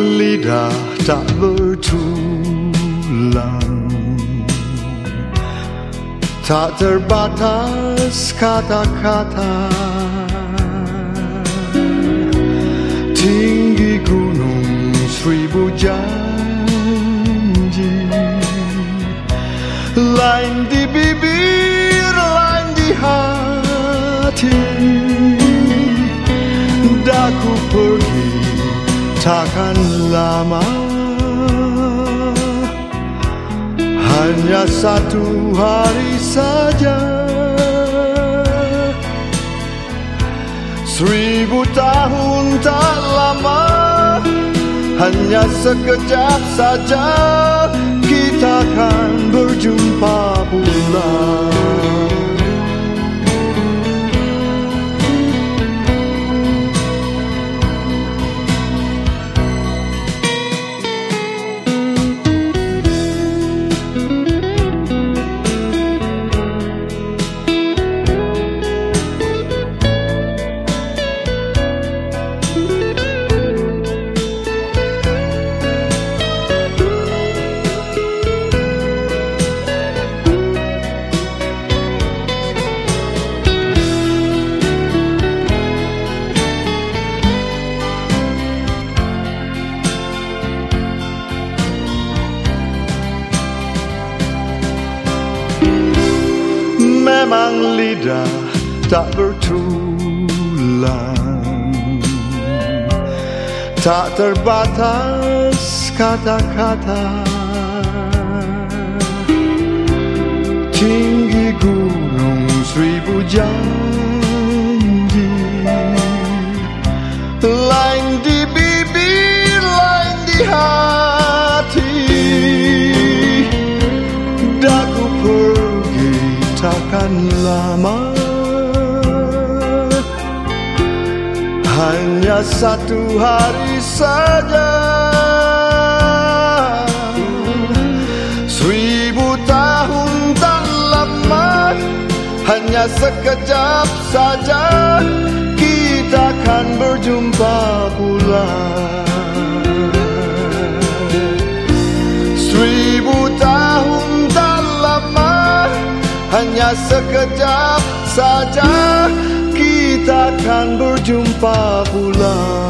lidah tak bertulang Tak terbatas kata-kata. Tinggi gunung seribu janji. Lain di bibir, lain di hati. Daku pergi takkan lama. Hanya satu hari saja. Seribu tahun tak lama. Hanya sekejap saja memang lidah tak bertulang. Tak terbatas kata-kata. Tinggi gunung seribu janji takkan lama. Hanya satu hari saja. Seribu tahun tak lama. Hanya sekejap saja. Kita akan berjumpa pula Hanya sekejap saja Kita akan berjumpa pula